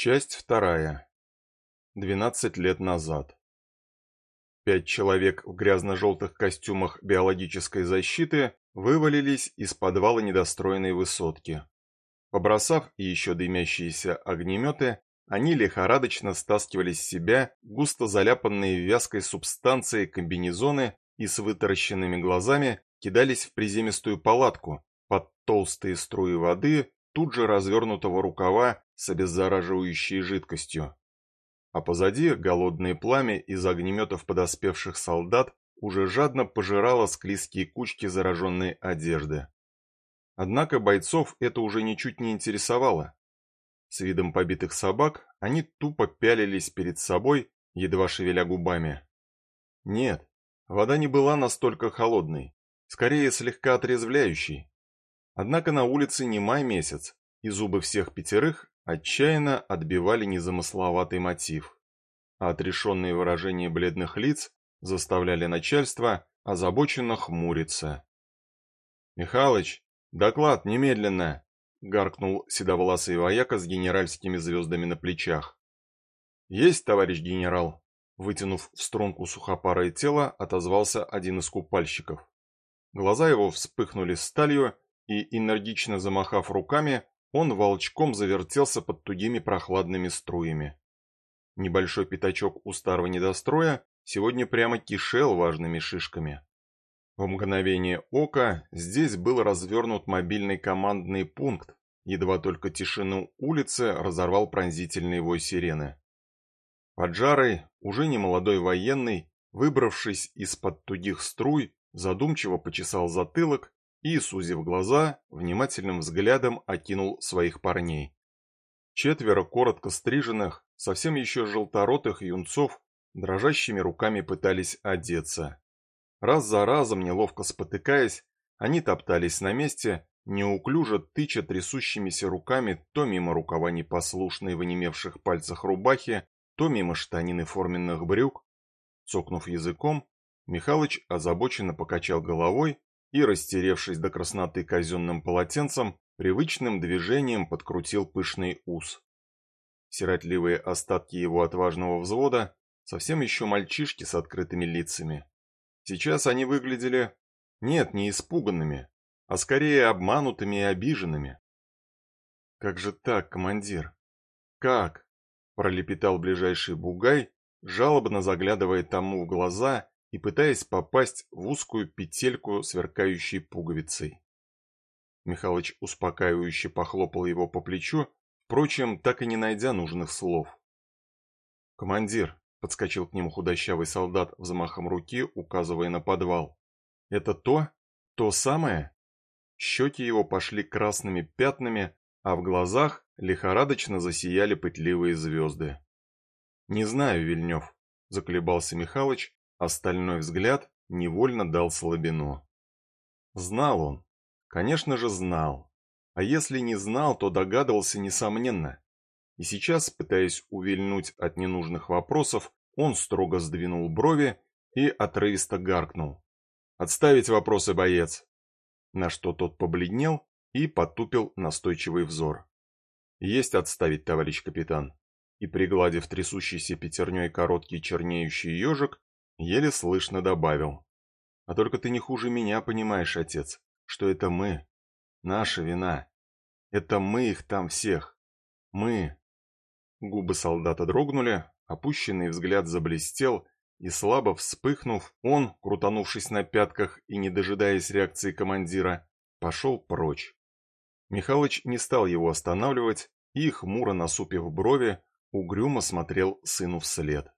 Часть вторая. 12 лет назад. Пять человек в грязно-желтых костюмах биологической защиты вывалились из подвала недостроенной высотки. Побросав еще дымящиеся огнеметы, они лихорадочно стаскивали с себя густо заляпанные вязкой субстанцией комбинезоны и с вытаращенными глазами кидались в приземистую палатку под толстые струи воды, тут же развернутого рукава с обеззараживающей жидкостью. А позади голодное пламя из огнеметов подоспевших солдат уже жадно пожирало склизкие кучки зараженной одежды. Однако бойцов это уже ничуть не интересовало. С видом побитых собак они тупо пялились перед собой, едва шевеля губами. Нет, вода не была настолько холодной, скорее слегка отрезвляющей. Однако на улице не май месяц, и зубы всех пятерых отчаянно отбивали незамысловатый мотив. А отрешенные выражения бледных лиц заставляли начальство озабоченно хмуриться. «Михалыч, доклад немедленно!» — гаркнул седовласый вояка с генеральскими звездами на плечах. «Есть, товарищ генерал!» Вытянув в струнку сухопарое тело, отозвался один из купальщиков. Глаза его вспыхнули сталью, и, энергично замахав руками, он волчком завертелся под тугими прохладными струями. Небольшой пятачок у старого недостроя сегодня прямо кишел важными шишками. В мгновение ока здесь был развернут мобильный командный пункт, едва только тишину улицы разорвал пронзительный вой сирены. Поджарый, уже не молодой военный, выбравшись из-под тугих струй, задумчиво почесал затылок и, сузив глаза, внимательным взглядом окинул своих парней. Четверо коротко стриженных, совсем еще желторотых юнцов дрожащими руками пытались одеться. Раз за разом, неловко спотыкаясь, они топтались на месте, неуклюже тыча трясущимися руками то мимо рукава непослушной в онемевших пальцах рубахи, то мимо штанины форменных брюк. Цокнув языком, Михалыч озабоченно покачал головой и, растеревшись до красноты казенным полотенцем, привычным движением подкрутил пышный ус. Сиротливые остатки его отважного взвода совсем еще мальчишки с открытыми лицами. Сейчас они выглядели, нет, не испуганными, а скорее обманутыми и обиженными. «Как же так, командир? Как?» – пролепетал ближайший бугай, жалобно заглядывая тому в глаза и пытаясь попасть в узкую петельку сверкающей пуговицей. Михалыч успокаивающе похлопал его по плечу, впрочем, так и не найдя нужных слов. «Командир», — подскочил к нему худощавый солдат взмахом руки, указывая на подвал. «Это то? То самое?» Щеки его пошли красными пятнами, а в глазах лихорадочно засияли пытливые звезды. «Не знаю, Вильнев», — заколебался Михалыч, Остальной взгляд невольно дал слабину. Знал он. Конечно же знал. А если не знал, то догадывался несомненно. И сейчас, пытаясь увильнуть от ненужных вопросов, он строго сдвинул брови и отрывисто гаркнул. «Отставить вопросы, боец!» На что тот побледнел и потупил настойчивый взор. «Есть отставить, товарищ капитан!» И, пригладив трясущийся пятерней короткий чернеющий ежик, Еле слышно добавил. А только ты не хуже меня понимаешь, отец, что это мы. Наша вина. Это мы их там всех. Мы. Губы солдата дрогнули, опущенный взгляд заблестел, и слабо вспыхнув, он, крутанувшись на пятках и не дожидаясь реакции командира, пошел прочь. Михалыч не стал его останавливать и, хмуро насупив брови, угрюмо смотрел сыну вслед.